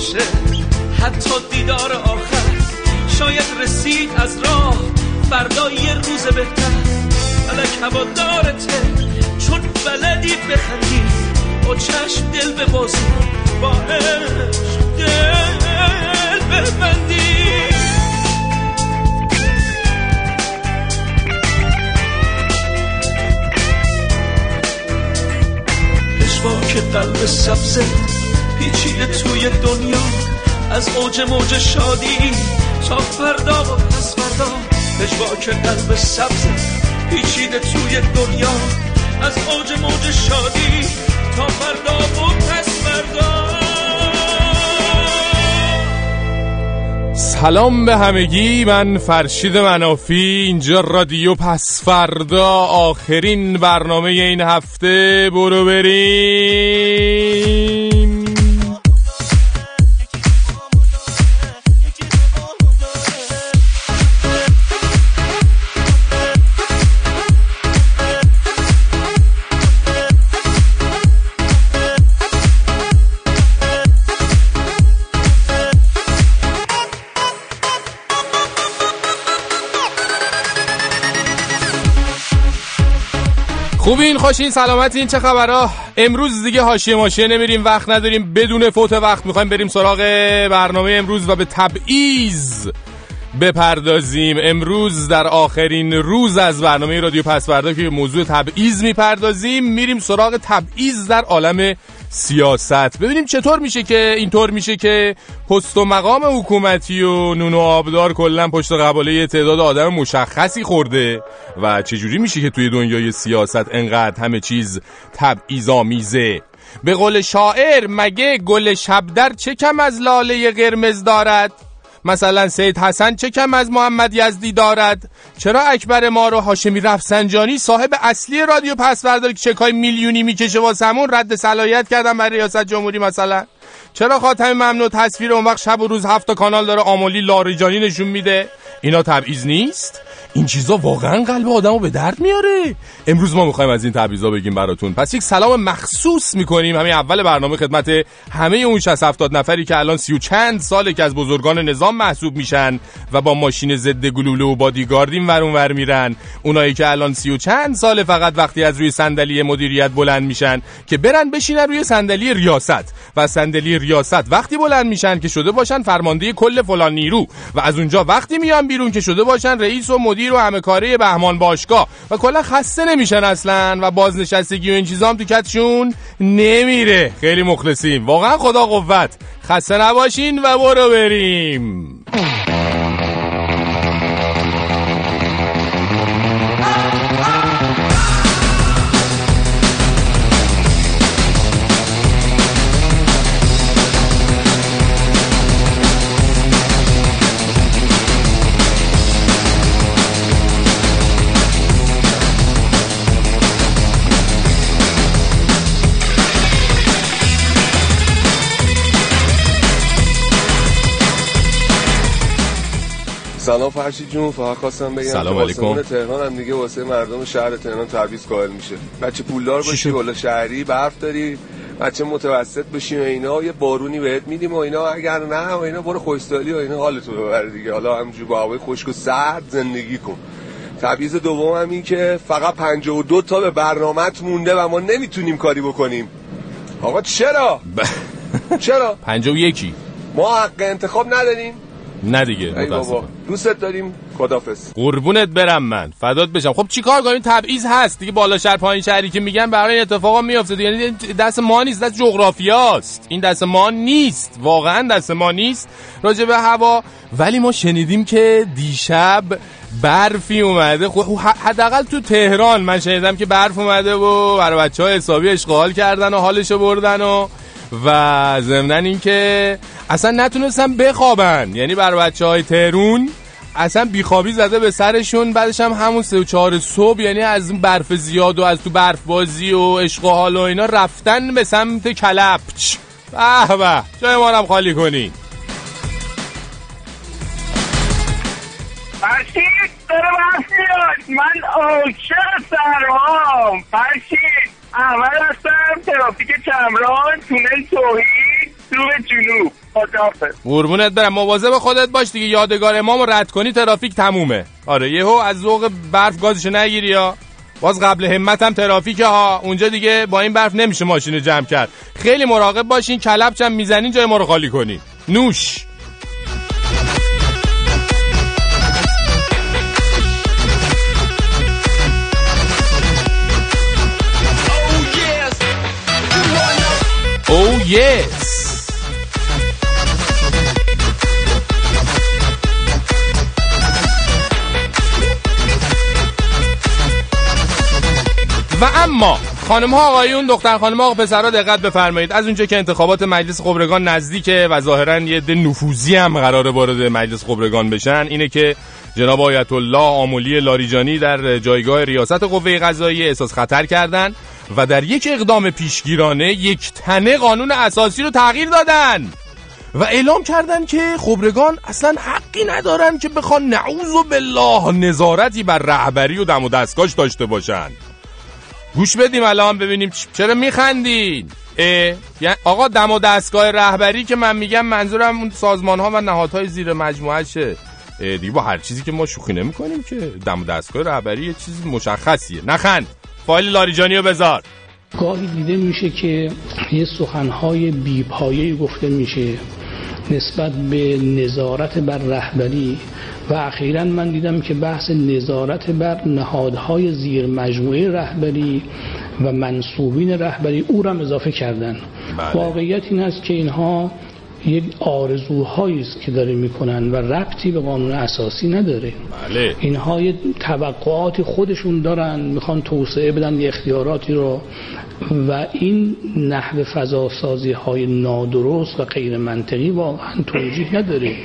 باشه. حتی دیدار آخر شاید رسید از راه. فردا یه روز بهتر. فلک هوا دارته. چون بلدی بخندی. با چشم دل به بازی با عشق دل ببندی. که قلب سبزه پیچیده توی دنیا. از اوج موج شادی تا فردا و پس فردا. که قلب سبزه پیچیده توی دنیا. از اوج موج شادی تا فردا و پس فردا. سلام به همگی من فرشید منافی اینجا رادیو پس فردا. آخرین برنامه این هفته برو بریم. خوشین سلامتین چه خبرها؟ امروز دیگه حاشیه ماشیه نمیریم وقت نداریم بدون فوت وقت می‌خوایم بریم سراغ برنامه امروز و به تبعیض بپردازیم. امروز در آخرین روز از برنامه رادیو پس که موضوع تبعیض می‌پردازیم میریم سراغ تبعیض در عالم سیاست. ببینیم چطور میشه که اینطور میشه که پست و مقام حکومتی و نون و آبدار کلا پشت قباله تعداد آدم مشخصی خورده و چجوری میشه که توی دنیای سیاست انقدر همه چیز تبعیض‌آمیزه؟ به قول شاعر مگه گل شبدر چه کم از لاله قرمز دارد؟ مثلا سید حسن چه کم از محمد یزدی دارد؟ چرا اکبر ما رو هاشمی رفسنجانی صاحب اصلی رادیو پسوردار که چکای میلیونی می‌کشه واسمون رد صلاحیت کردن برای ریاست جمهوری مثلا؟ چرا خاتم ممنوع تصویر اون وقت شب و روز هفت کانال داره آمولی لاریجانی نشون میده؟ اینا تبعیض نیست؟ این چیزا واقعا قلب آدمو به درد میاره. امروز ما می‌خوایم از این تبعیضا بگیم براتون. پس یک سلام مخصوص می‌کنیم. همین اول برنامه خدمت همه اون 60 70 نفری که الان سی و چند ساله که از بزرگان نظام محسوب میشن و با ماشین ضد گلوله و بادیگاردین ور ور میرن. اونایی که الان سی و چند ساله فقط وقتی از روی صندلی مدیریت بلند میشن که برن بشینن روی صندلی ریاست و صندلی ریاست وقتی بلند میشن که شده باشن فرمانده کل فلان نیرو و از اونجا وقتی میان بیرون که شده باشن رئیس و مدیر و همه کاره بهمان باشگاه و کلا خسته نمیشن اصلا و بازنشستگی و این چیزا هم تو کتشون نمیره. خیلی مخلصیم. واقعا خدا قوت. خسته نباشین و برو بریم. سلام فرشی جون. فقط خواستم بگم سلام علیکم. تهران هم دیگه واسه مردم شهر تهران تعویض قائل میشه. بچه پولدار باشی ولا شهری برف داری بچه متوسط بشی و اینا یه بارونی بهت میدیم و اینا اگر نه و اینا برو خوشتالی و اینا حالتو ببر دیگه. حالا همینجوری با هوای خشک و سرد زندگی کن. تبعیض دوم هم این که فقط 52 تا به برنامت مونده و ما نمی‌تونیم کاری بکنیم. آقا چرا؟ چرا؟ 51 ما حق انتخاب نداریم. نه دیگه دوستت داریم. خدافظ قربونت برم من. فدات بشم. خب چیکار کنیم؟ تبعیض هست دیگه. بالا شهر پایین شهری که میگن برای اتفاقا میفته یعنی دست ما نیست دست جغرافیاست. این دست ما نیست. واقعا دست ما نیست. راجع به هوا. ولی ما شنیدیم که دیشب برفی اومده. خب حداقل تو تهران من شنیدم که برف اومده و برای بچه ها حسابی اشغال کردن و حالشو بردن و و ضمن اینکه اصلا نتونستم بخوابن. یعنی بر بچه های تهرون اصلا بیخوابی زده به سرشون بعدش هم همون سه و چهار صبح یعنی از این برف زیاد و از تو برف بازی و حال و اینا رفتن به سمت کلپچ. به به جای ما هم خالی کنی. فرشید داره من عاشق سرهام فرشید احمد هستم ترافیک چمران تونل توحید مطلوب جنوب. خداحافظ. قربونت برم. مواظب خودت باش دیگه. یادگار امامو رد کنی ترافیک تمومه. آره یهو از ذوق برف گازشو نگیری یا. باز قبل همت هم ترافیک ها. اونجا دیگه با این برف نمیشه ماشین جمع کرد. خیلی مراقب باشین. کلبچ هم می‌زنین جای ما رو خالی کنی نوش. Yes. و اما خانم ها آقایون دختر خانم ها آقا پسرها دقت بفرمایید. از اونجا که انتخابات مجلس خبرگان نزدیکه و ظاهرا یه ده نفوذی هم قراره وارد مجلس خبرگان بشن. اینه که جناب آیت الله آمولی لاریجانی در جایگاه ریاست قوه قضاییه احساس خطر کردن. و در یک اقدام پیشگیرانه یک تنه قانون اساسی رو تغییر دادن. و اعلام کردن که خبرگان اصلا حقی ندارن که بخوان نعوذ بالله نظارتی بر رهبری و دم و دستگاش داشته باشن. گوش بدیم الان ببینیم چرا میخندین؟ یعنی آقا دم و دستگاه رهبری که من میگم منظورم اون سازمان ها و نهادهای زیر مجموعه شه. دیگه با هر چیزی که ما شوخی نمی کنیم که دم و دستگاه رهبری یه چیزی مشخصیه. نخند. فایل لاریجانی رو بذار گاهی دیده میشه که یه سخنهای بیپایه گفته میشه نسبت به نظارت بر رهبری و اخیرا من دیدم که بحث نظارت بر نهادهای زیر مجموعه رهبری و منصوبین رهبری او را اضافه کردن بله. واقعیت این است که اینها یک آرزوهایی است که داره می‌کنن و ربطی به قانون اساسی نداره. بله. اینها یه توقعات خودشون دارن می‌خوان توسعه بدن یه اختیاراتی رو و این نحو فضاسازی های نادرست و غیر منطقی واقعا توجیه نداره.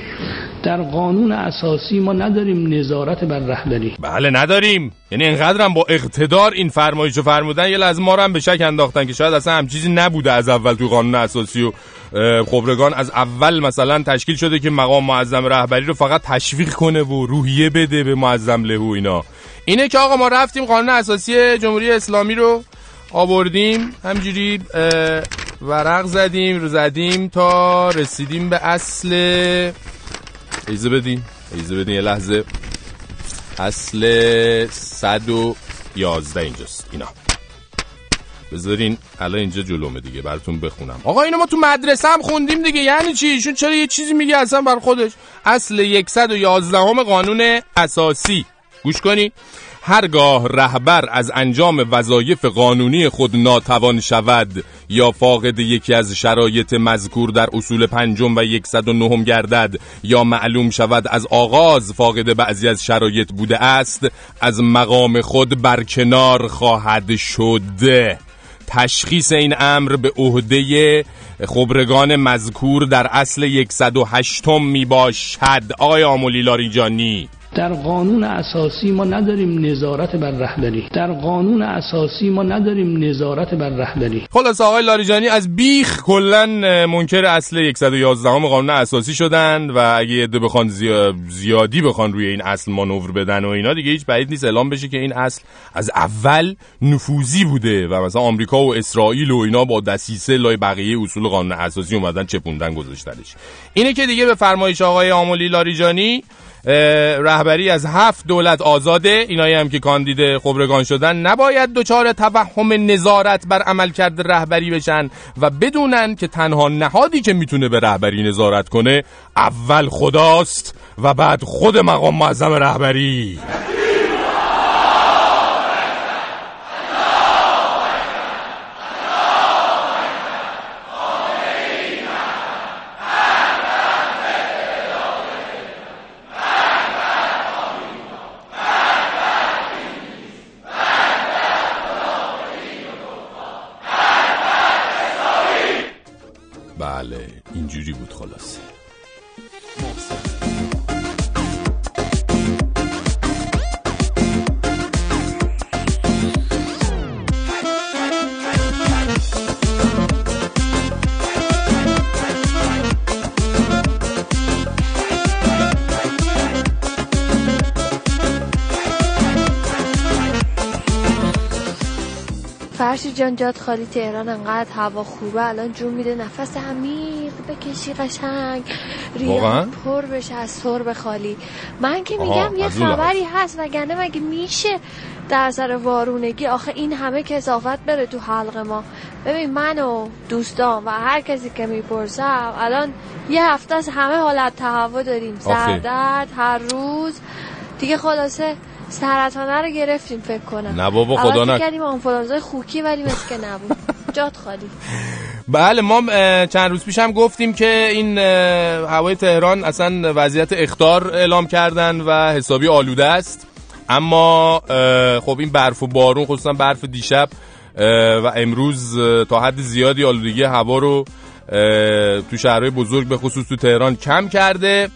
در قانون اساسی ما نداریم نظارت بر رهبری. بله نداریم. یعنی اینقدرم با اقتدار این فرمایشو فرمودن یه لازم ما رو هم به شک انداختن که شاید اصلا هم چیزی نبوده از اول تو قانون اساسی و خبرگان. از اول مثلا تشکیل شده که مقام معظم رهبری رو فقط تشویق کنه و روحیه بده به معظم له و اینا. اینه که آقا ما رفتیم قانون اساسی جمهوری اسلامی رو آوردیم همجوری ورق زدیم رو زدیم تا رسیدیم به اصل. ایزه بدین ایزه بدین یه لحظه. اصل 111 اینجاست. اینا. بذارین الان اینجا جلومه دیگه براتون بخونم. آقا اینو ما تو مدرسه هم خوندیم دیگه. یعنی چی؟ ایشون چرا یه چیزی میگه اصلا بر خودش؟ اصل 111 همه قانون اساسی. گوش کنین هرگاه رهبر از انجام وظایف قانونی خود ناتوان شود یا فاقد یکی از شرایط مذکور در اصول پنجم و 109 گردد یا معلوم شود از آغاز فاقد بعضی از شرایط بوده است از مقام خود برکنار خواهد شد. تشخیص این امر به عهده خبرگان مذکور در اصل 108 می باشد آقای آمولی لاریجانی در قانون اساسی ما نداریم نظارت بر رهبری. در قانون اساسی ما نداریم نظارت بر رهبری. خلاص آقای لاریجانی از بیخ کلا منکر اصل 111 هم قانون اساسی شدن و اگه عده بخوان زیا- زیادی بخوان روی این اصل مانور بدن و اینا دیگه هیچ بعید نیست اعلام بشه که این اصل از اول نفوذی بوده و مثلا آمریکا و اسرائیل و اینا با دسیسه لای بقیه اصول قانون اساسی اومدن چپوندن گذاشتنش. اینه که دیگه به فرمایش آقای آمولی لاریجانی رهبری از هفت دولت آزاده. اینایی هم که کاندید خبرگان شدن نباید دچار توهم نظارت بر عملکرد رهبری بشن و بدونن که تنها نهادی که می‌تونه به رهبری نظارت کنه اول خداست و بعد خود مقام معظم رهبری. جان جات خالی تهران انقدر هوا خوبه. الان جون میده نفس عمیق بکشی قشنگ. ریان پر بشه از سرب خالی. من که میگم یه خبری هست وگرنه مگه میشه در سر وارونگی؟ آخه این همه کسافت بره تو حلق ما. ببین من و دوستان و هر کسی که می‌پرسم الان یه هفته از همه حالت تهوع داریم. سردرد هر روز. دیگه خلاصه سرطانه رو گرفتیم فکر کنم. نه بابا خدا نه کردیم آنفولانزای خوکی ولی مثل که نبود. جات خالی. بله ما چند روز پیش هم گفتیم که این هوای تهران اصلا وضعیت اختار اعلام کردن و حسابی آلوده است. اما خب این برف و بارون خصوصا برف دیشب و امروز تا حد زیادی آلودگی هوا رو تو شهرهای بزرگ به خصوص تو تهران کم کرده.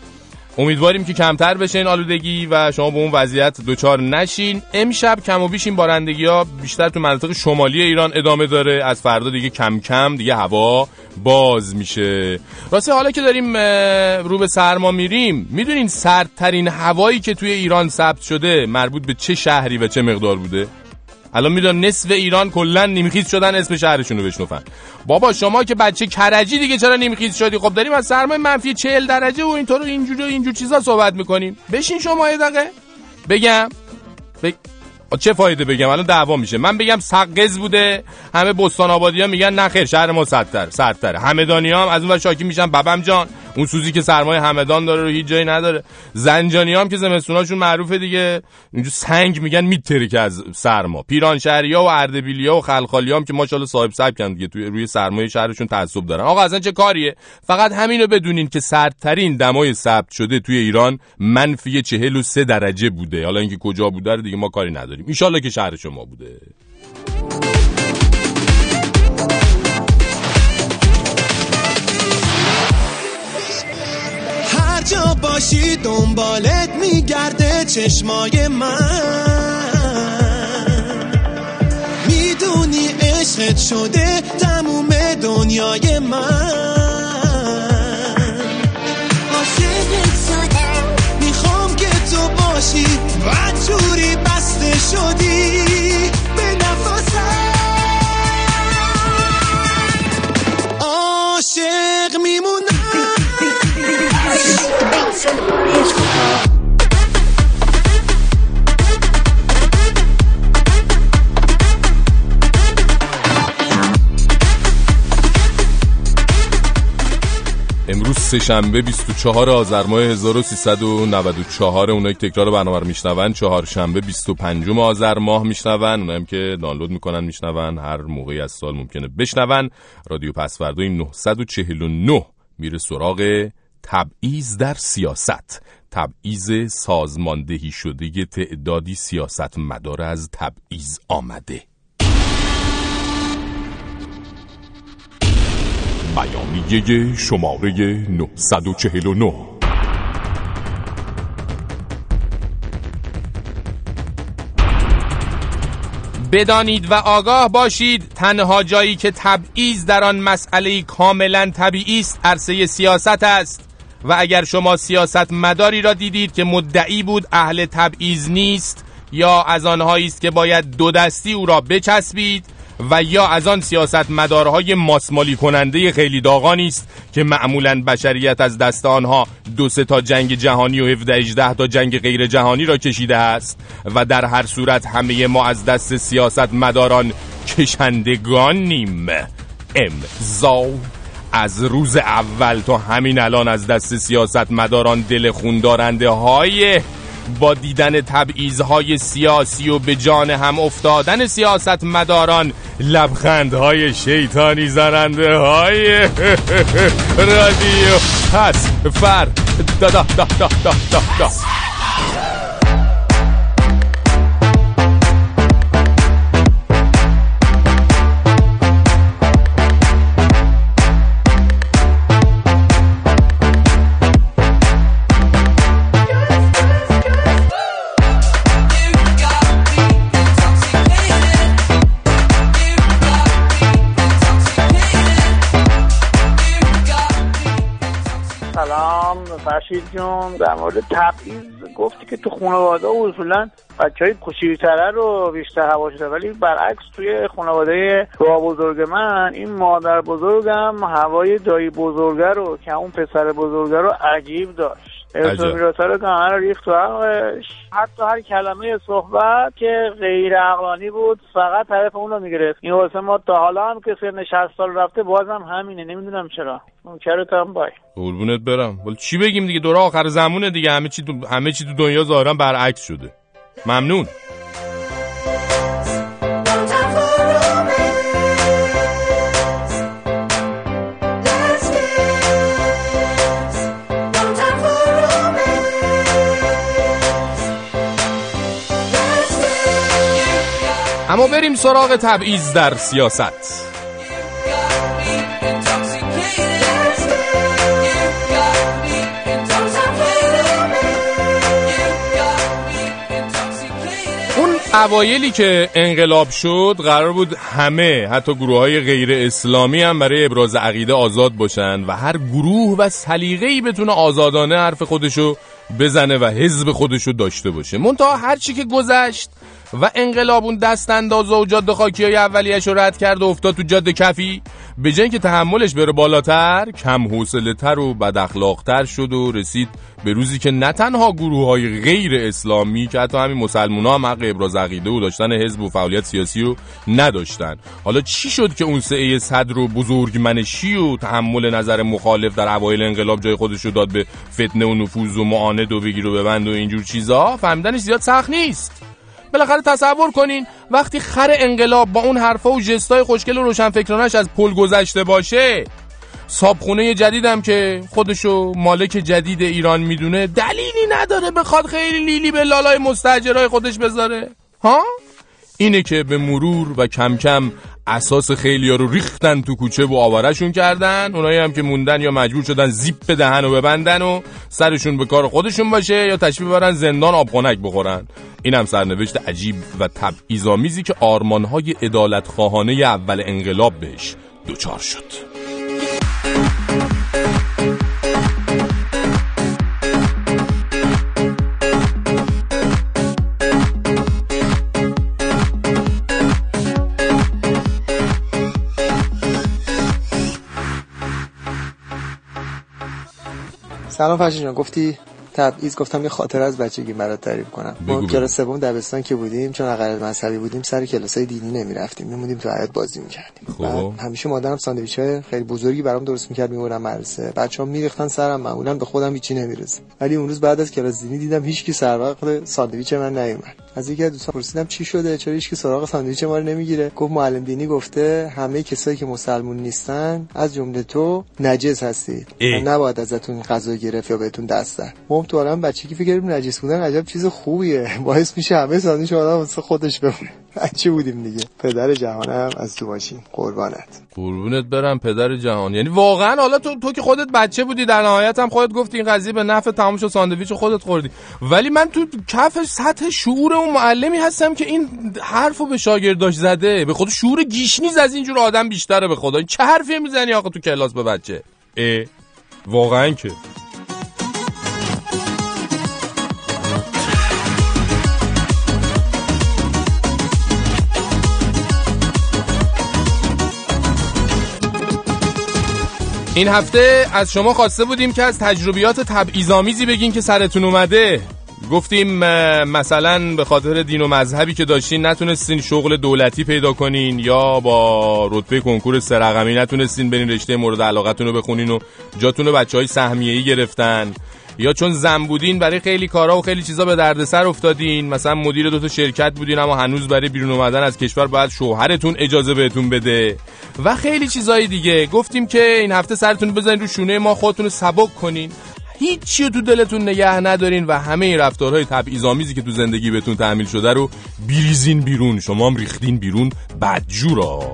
امیدواریم که کمتر بشه این آلودگی و شما به اون وضعیت دچار نشین. امشب کم و بیش این بارندگی ها بیشتر تو مناطق شمالی ایران ادامه داره. از فردا دیگه کم کم دیگه هوا باز میشه. راسته حالا که داریم رو به سرما میریم می‌دونین سردترین هوایی که توی ایران ثبت شده مربوط به چه شهری و چه مقدار بوده؟ الان می‌دونم نصف ایران کلا نیمخیز شدن اسم شهرشون رو بشنفن بابا شما که بچه کرجی دیگه چرا نیمخیز شدی؟ خب داریم از سرمای منفی 40 درجه و اینطور اینجوری اینجور چیزا صحبت می‌کنیم. بشین شما یه دقیقه. بگم. بگ... چه فایده بگم؟ الان دعوا میشه. من بگم سقز بوده. همه بستان آبادی ها میگن نخیر شهر ما سردتر سردتره. همدانی هم از اون شاکی میشن. ببم جان. اون سوزی که سرمایه همدان داره رو هیچ جایی نداره. زنجانی هم که زمستوناشون معروفه دیگه. اینجا سنگ میگن میتره که از سرما. پیران ها و اردبیلیا و خلخالی هم که ماشاءالله صاحب سبکن دیگه. توی روی سرمایه شهرشون تعصب دارن. آقا اصلا چه کاریه؟ فقط همینو بدونین که سردترین دمای ثبت شده توی ایران منفی 43 درجه بوده. حالا اینکه کجا بوده دیگه ما کاری نداریم. ان که شهر شما بوده. باشی دنبالت میگرده چشمای من. می‌دونی عشقت شده تموم دنیای من. عاشقت شدم می‌خوام که تو باشی و جوری بسته شدی. امروز سهشنبه 24 آذر ماه 1394 اونایی که تکرار برنامه رو میشنون چهارشنبه 25 آذر ماه میشنون. اونایی که دانلود می‌کنن میشنون هر موقعی از سال ممکنه بشنون. رادیو پسوردو 949 میره سراغ تبعیض در سیاست. تبعیض سازماندهی شده تعدادی سیاست مدار از تبعیض آمده. بیانیه شماره 949 بدانید و آگاه باشید تنها جایی که تبعیض در آن مسئله کاملا طبیعی است عرصه سیاست است. و اگر شما سیاست مداری را دیدید که مدعی بود اهل تبعیض نیست یا از آنهایی است که باید دو دستی او را بچسبید و یا از آن سیاست مدارهای ماسمالی کننده خیلی داغانی است که معمولا بشریت از دست آنها دو سه تا جنگ جهانی و 17 18 تا جنگ غیر جهانی را کشیده است و در هر صورت همه ما از دست سیاست مداران کشندگانیم. امضا. از روز اول تا همین الان از دست سیاست مداران دل خوندارنده های با دیدن تبعیضهای سیاسی و به جان هم افتادن سیاست مداران لبخندهای شیطانی زننده های رادیو پس فر دا دا دا دا دا دا, دا. جون در مورد تبعیض. گفتی که تو خانواده اصولا بچه های کوچیکتره رو بیشتر هوا شده ولی برعکس توی خانواده با بزرگ من این مادر بزرگم هوای دایی بزرگه رو که اون پسر بزرگه رو عجیب داشت. ارتو رو که همه ریخت تو عقلش حتی هر کلمه صحبت که غیر عقلانی بود فقط طرف اون رو می‌گرفت. این واسه ما تا حالا هم که سن 60 سال رفته بازم همینه. نمی‌دونم چرا. چرا هم بای. قربونت برم. ولی چی بگیم دیگه؟ دور آخر زمونه دیگه. همه چی تو همه چی تو دنیا ظاهرا برعکس شده. ممنون. اما بریم سراغ تبعیض در سیاست. اوایلی که انقلاب شد قرار بود همه حتی گروه های غیر اسلامی هم برای ابراز عقیده آزاد باشن و هر گروه و سلیقه‌ای بتونه آزادانه حرف خودشو بزنه و حزب خودشو داشته باشه. منتها هر چی که گذشت و انقلابون دست اندازه و جاده خاکی های اولیش رو رد کرد و افتاد تو جاده کفی. به جای که تحملش بره بالاتر کم حوصله تر و بد تر شد و رسید به روزی که نه تنها گروه های غیر اسلامی که حتی همین مسلمان ها هم حق ابراز عقیده و داشتن حزب و فعالیت سیاسی رو نداشتن. حالا چی شد که اون سعه صدر و بزرگ منشی و تحمل نظر مخالف در اوایل انقلاب جای خودش رو داد به فتنه و نفوذ و معاند و بگیر و ببند و اینجور چیزا؟ فهمیدنش زیاد سخت نیست. بالاخره تصور کنین وقتی خر انقلاب با اون حرفا و جستای خوشگل و روشنفکرانش از پل گذشته باشه صابخونه جدیدم که خودشو مالک جدید ایران می‌دونه دلیلی نداره بخواد خیلی لیلی به لالای مستجرای خودش بذاره. ها؟ اینه که به مرور و کم کم اساس خیلی ها رو ریختن تو کوچه و آوارشون کردن. اونایی هم که موندن یا مجبور شدن زیپ به دهن و ببندن و سرشون به کار خودشون باشه یا تشبیه ببرن زندان آبخونک بخورن. این هم سرنوشت عجیب و تبعیض‌آمیزی که آرمانهای ادالت خواهانه اول انقلاب بهش دوچار شد. سلام فرشی جان گفتی؟ تبعیض گفتم یه خاطر از بچگی برات تعریف کنم. ما کلاس سوم دبستان که بودیم چون اقل مذهبی بودیم سر کلاسای دینی نمی‌رفتیم. میموندیم تو حیاط بازی می‌کردیم. خب. همیشه مادرم ساندویچ های خیلی بزرگی برام درست می‌کرد می‌برم مدرسه بچه‌ها میریختن سرم معمولا به خودم هیچی نمی‌رسه. ولی اون روز بعد از کلاس دینی دیدم هیچکی سر وقت ساندویچ من نیومد. از یکی از دوستان پرسیدم چی شده چرا هیچ سراغ ساندویچ ما رو نمی‌گیره؟ گفت معلم دینی گفته همه کسایی که مسلمون نیستن از جمله تو نجس هستی. نباید ازتون غذا گرفت یا بهتون دست زد ما تو عالم بچگی فکر نجس بودن عجب چیز خوبیه. باعث میشه همه ساندویچ آدم واسه خودش بمونه. بچه بودیم دیگه. پدر جهانم از تو باشین قربانت. قربونت برم پدر جهان. یعنی واقعا حالا تو تو که خودت بچه بودی در نهایت هم خودت گفتی این قضیه به نفع تمام ساندویچ خودت خوردی. ولی من تو کف سطح شعور اون معلمی هستم که این حرفو به شاگرداش زده. به خود شعور گیشنیز از اینجور آدم بیشتره به خدا. چه حرفی می‌زنی آقا تو کلاس به بچه؟ اه واقعا که. این هفته از شما خواسته بودیم که از تجربیات تبعیض‌آمیزی بگین که سرتون اومده. گفتیم مثلا به خاطر دین و مذهبی که داشتین نتونستین شغل دولتی پیدا کنین یا با رتبه کنکور سرقمی نتونستین برین رشته مورد علاقتون رو بخونین و جاتون رو بچه های گرفتن. یا چون زن بودین برای خیلی کارا و خیلی چیزا به دردسر افتادین مثلا مدیر دو تا شرکت بودین اما هنوز برای بیرون اومدن از کشور باید شوهرتون اجازه بهتون بده. و خیلی چیزای دیگه. گفتیم که این هفته سرتون بزنین رو شونه ما خودتون رو سبک کنین. هیچی تو دلتون نگه ندارین و همه این رفتارهای تبعیض‌آمیزی که تو زندگی بهتون تحمیل شده رو بیریزین بیرون. شما هم ریختین بیرون بدجورا.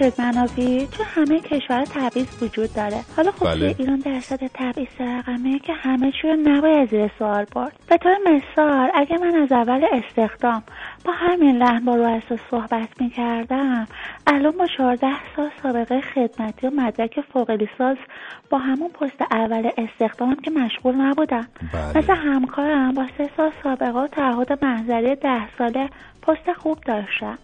شد منابی تو همه کشور تبعیض وجود داره حالا خب بله. ایران درصد تبعیض رقمه که همه چی رو نباید زیر سوال برد به طور مثال اگه من از اول استخدام با همین لحن با رؤسا صحبت می‌کردم الان با 14 سال سابقه خدمتی و مدرک فوق لیسانس با همون پست اول استخدامم که مشغول نبودم بله. مثل همکارم با سه سال سابقه و تعهد محضری ده ساله پست خوب داشتم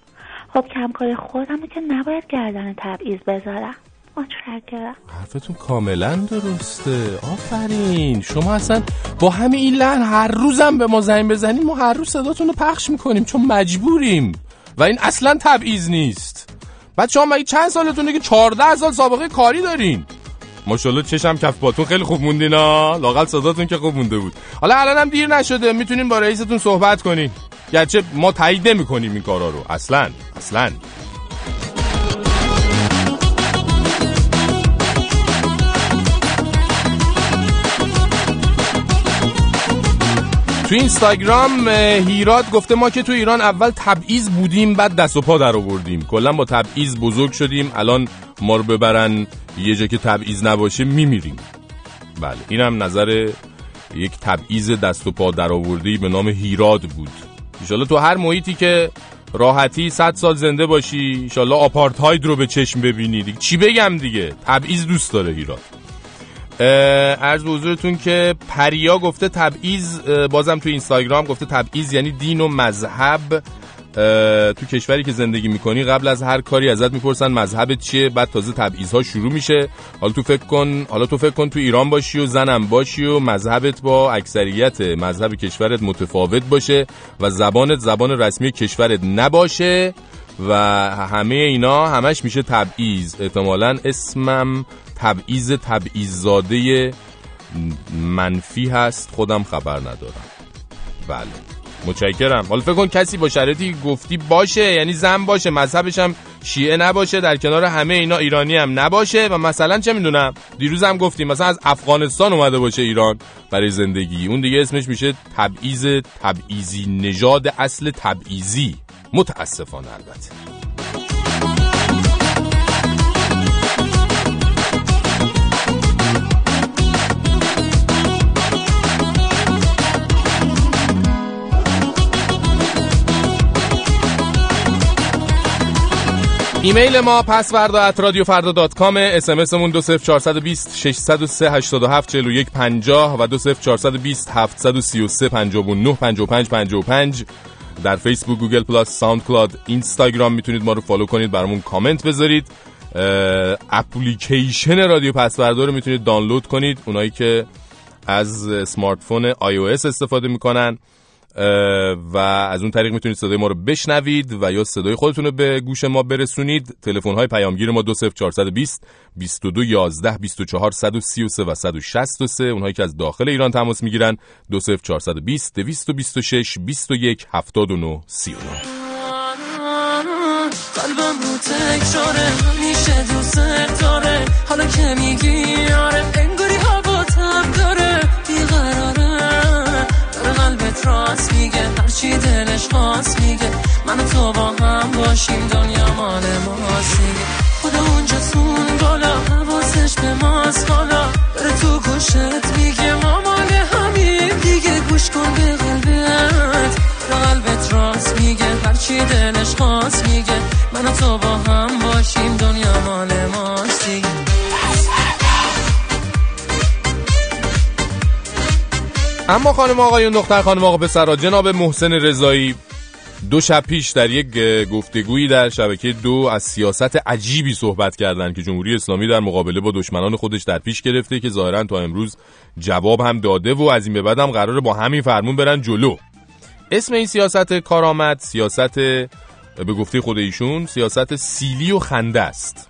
خب کمکار خودم که نباید گردن تبعیض بذارم. متشکرم. حرفتون کاملا درسته. آفرین. شما اصلا با همین این لحن هر روزم به ما زنگ بزنیم ما هر روز صداتون رو پخش می‌کنیم چون مجبوریم. و این اصلا تبعیض نیست. بعد شما مگه چند سالتونه که 14 سال سابقه کاری دارین؟ ماشاءالله چشم کف باتون خیلی خوب موندین ها لاقل صداتون که خوب مونده بود. حالا الان هم دیر نشده. می‌تونین با رئیستون صحبت کنین گرچه ما تایید نمی‌کنیم این کارا رو. اصلا اصلا. تو اینستاگرام هیراد گفته ما که تو ایران اول تبعیض بودیم بعد دست و پا در آوردیم کلا با تبعیض بزرگ شدیم. الان ما رو ببرن یه جا که تبعیض نباشه میمیریم. بله اینم نظر یک تبعیض دست و پا در آوردی به نام هیراد بود. ان تو هر محیطی که راحتی 100 سال زنده باشی ان آپارتاید رو به چشم ببینی چی بگم دیگه؟ تبعیض دوست داره هیراد عرض به حضورتون که پریا گفته تبعیض بازم تو اینستاگرام گفته تبعیض یعنی دین و مذهب. تو کشوری که زندگی می‌کنی قبل از هر کاری ازت می‌پرسن مذهبت چیه؟ بعد تازه تبعیض ها شروع میشه. حالا تو فکر کن حالا تو فکر کن تو ایران باشی و زنم باشی و مذهبت با اکثریت مذهب کشورت متفاوت باشه و زبانت زبان رسمی کشورت نباشه و همه اینا همش میشه تبعیض. احتمالا اسمم تبعیض تبعیض منفی هست خودم خبر ندارم. بله. متشکرم. حالا فکر کن کسی با شرایطی گفتی باشه یعنی زن باشه مذهبش هم شیعه نباشه در کنار همه اینا ایرانی هم نباشه و مثلا چه می‌دونم؟ دیروز هم گفتیم مثلا از افغانستان اومده باشه ایران برای زندگی. اون دیگه اسمش میشه تبعیض تبعیضی نژاد اصل تبعیضی. متاسفانه البته. ایمیل ما پس‌فردا at رادیو فردا dot com SMS دو صفر چهارصد بیست ششصد و سه هشتاد و هفت چهل و یک پنجاه و دو صفر چهارصد بیست هفتصد و سی و سه پنجاه و نه پنجاه و پنج پنجاه و پنج در فیسبوک گوگل پلاس ساوند کلاد اینستاگرام می‌تونید ما رو follow کنید برامون کامنت بذارید. اپلیکیشن رادیو پس‌فردا رو می‌تونید دانلود کنید اونایی که از smartphones استفاده می‌کنن. و از اون طریق می‌تونید صدای ما رو بشنوید و یا صدای خودتون رو به گوش ما برسونید. تلفن های پیامگیر ما 20420 2211 24 133 و 163 اونهایی که از داخل ایران تماس می‌گیرن 20420 226 21 79 39 قلبم رو تکراره همیشه دوست داره. حالا که میگی آره انگاری هوا تب داره. راست میگه هرچی دلش خواست میگه. من تو با هم باشیم دنیا مال ماست میگه. خدا اونجا سون بالا حواسش به ماست حالا بره تو گوشت میگه ما مال همین دیگه. گوش کن به قلبت قلبت راست میگه. هرچی دلش خواست میگه. من تو با هم باشیم دنیا مال ماست دیگه اما خانم آقایون دختر خانم آقا پسرا جناب محسن رضایی دو شب پیش در یک گفتگویی در شبکه دو از سیاست عجیبی صحبت کردند که جمهوری اسلامی در مقابله با دشمنان خودش در پیش گرفته که ظاهرا تا امروز جواب هم داده و از این به بعد هم قراره با همین فرمون برن جلو. اسم این سیاست کارآمد سیاست به گفته خود ایشون سیاست سیلی و خنده است.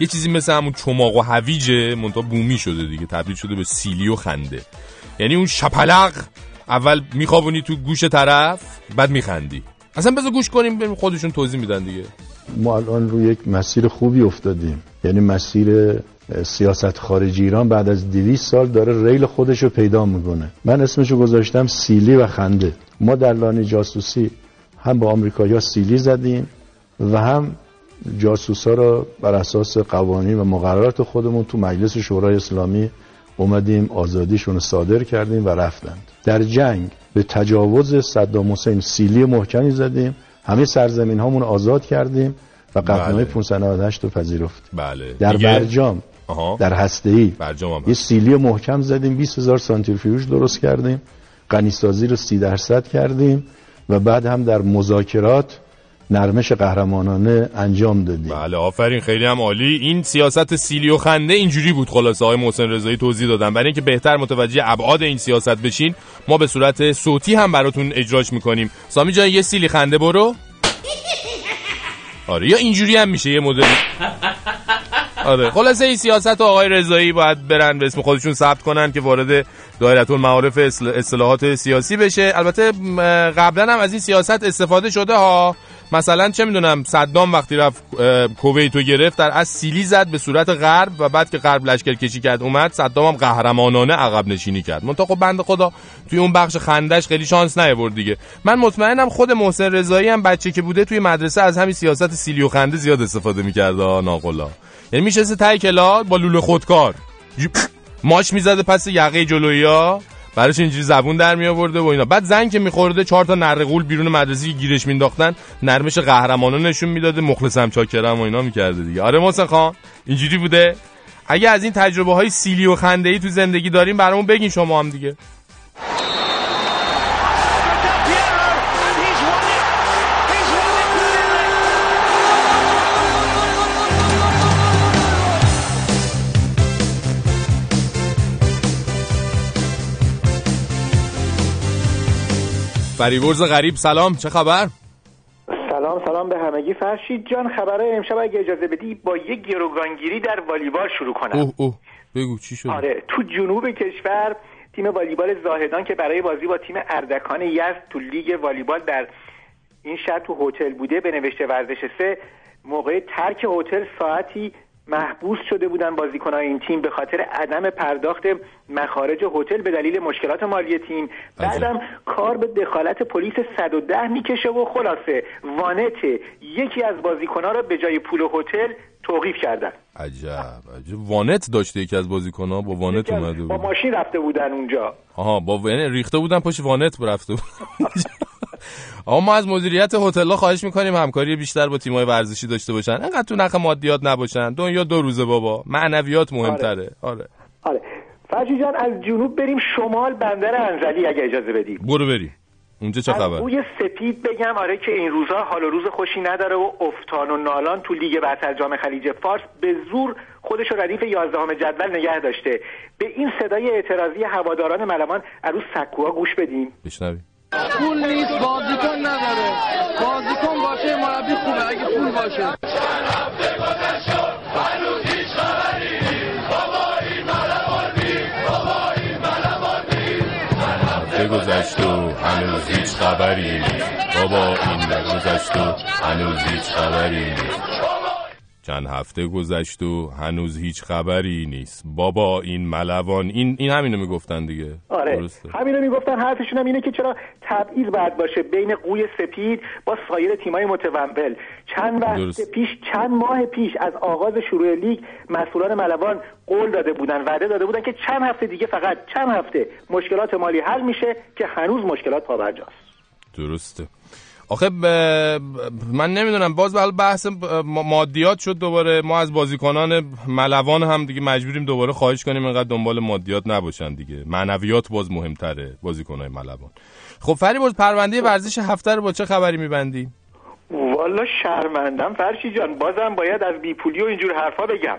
یه چیزی مثل همون چماق و هویجه منتها بومی شده دیگه تبدیل شده به سیلی و خنده. یعنی اون شپلق اول میخوابونی تو گوش طرف بعد میخندی. اصلا بذار گوش کنیم بریم خودشون توضیح میدن دیگه. ما الان رو یک مسیر خوبی افتادیم. یعنی مسیر سیاست خارجی ایران بعد از 200 سال داره ریل خودش رو پیدا می‌کنه. من اسمشو گذاشتم سیلی و خنده. ما در لانه جاسوسی هم با آمریکایی‌ها سیلی زدیم و هم جاسوسا را بر اساس قوانین و مقررات خودمون تو مجلس شورای اسلامی اومدیم آزادیشون رو صادر کردیم و رفتند. در جنگ به تجاوز صدام حسین سیلی محکمی زدیم. همه سرزمین هامون آزاد کردیم و بله. 598 رو پذیرفت. بله. در برجام در هسته ای یه سیلی محکم زدیم 20 هزار سانتریفیوژ درست کردیم. غنیسازی رو 30 درصد کردیم و بعد هم در مذاکرات نرمش قهرمانانه انجام دادیم. بله آفرین خیلی هم عالی. این سیاست سیلی و خنده اینجوری بود خلاصه های محسن رضایی توضیح دادن. برای اینکه بهتر متوجه ابعاد این سیاست بشین ما به صورت صوتی هم براتون اجراش می‌کنیم. سامی جان یه سیلی خنده برو. آره یا اینجوری هم میشه یه مدل. آره. خلاصه این سیاست آقای رضایی باید برن به اسم خودشون ثبت کنن که وارد دایره المعارف اصلاحات سیاسی بشه. البته قبلا هم از این سیاست استفاده شده ها. مثلا چه می‌دونم صدام وقتی رفت کویت رو گرفت در از سیلی زد به صورت غرب و بعد که غرب لشکر کشی کرد اومد صدام هم قهرمانانه عقب نشینی کرد. منتها خب بنده خدا توی اون بخش خندش خیلی شانس نیاورد دیگه. من مطمئنم خود محسن رضایی هم بچه که بوده توی مدرسه از همین سیاست سیلی و خنده زیاد استفاده می‌کرد ناقلا. یعنی میشه تای کلا با لوله خودکار. ماش می‌زده پس یقه جلویی ها. براش اینجوری زبون در می آورده و اینا. بعد زنگ که میخورده چهار تا نره غول بیرون مدرسه گیرش مینداختن نرمش قهرمانان نشون می‌داده مخلصم چاکرم و اینا می‌کرده دیگه. آره محسن خان اینجوری بوده. اگه از این تجربه های سیلی و خنده ای تو زندگی داریم برامون بگین شما هم دیگه. فریورز غریب سلام چه خبر؟ سلام سلام به همگی فرشید جان خبره امشب اگه اجازه بدی با یک گروگانگیری در والیبال شروع کنم اوه اوه بگو چی شد؟ آره تو جنوب کشور تیم والیبال زاهدان که برای بازی با تیم اردکان یزد تو لیگ والیبال در این شهر تو هتل بوده به نوشته ورزش سه موقع ترک هتل ساعتی محبوس شده بودن بازیکنهای این تیم به خاطر عدم پرداخت مخارج هتل به دلیل مشکلات مالی تیم. بعدم کار به دخالت پلیس 110 می‌کشه و خلاصه. وانت یکی از بازیکنها رو به جای پول هتل توقیف کردن. عجب عجب. وانت داشته یکی از بازیکنها؟ با وانت اومده بود. با ماشین رفته بودن اونجا. آها با یعنی ریخته بودن پشت وانت رفته بود. اما ما از مدیریت هتل‌ها خواهش می‌کنیم همکاری بیشتر با تیم‌های ورزشی داشته باشن. انقدر تو نخ مادیات نباشن. دنیا دو روزه بابا. معنویات مهمتره. آره. آره, آره. جان از جنوب بریم شمال بندر انزلی اگه اجازه بدی برو بریم. اونجا چه خبر؟ بوی سپید بگم آره که این روزها حال و روز خوشی نداره و افتان و نالان تو لیگ برتر جام خلیج فارس به زور خودش رو ردیف 11 جدول نگه داشته. به این صدای اعتراضی هواداران ملمان عروس سکوها گوش بدیم بشنویم. پول نیست بازیکن نداره. بازیکن باشه مربی خوبه اگه پول باشه. گذشت و هنوز هیچ خبری نیست. بابا این نگذشت و هنوز هیچ خبری نیست. چند هفته گذشت و هنوز هیچ خبری نیست. بابا این ملوان این این همینو می‌گفتن دیگه. آره درسته. همینو می‌گفتن. حرفشون هم اینه که چرا تبعیض باید باشه بین قوی سپید با سایر تیمای متومبل چند وقت پیش چند ماه پیش از آغاز شروع لیگ مسئولان ملوان قول داده بودن وعده داده بودن که چند هفته دیگه فقط چند هفته مشکلات مالی حل میشه که هنوز مشکلات پابرجاست. درسته. آخه من نمی‌دونم باز به بحث مادیات شد دوباره. ما از بازیکنان ملوان هم دیگه مجبوریم دوباره خواهش کنیم اینقدر دنبال مادیات نباشن دیگه. معنویات باز مهمتره بازیکنای ملوان. خب فری باز پرونده ورزش هفته رو با چه خبری میبندی؟ والا شرمندم فرشی جان. بازم باید از بیپولی و اینجور حرفا بگم.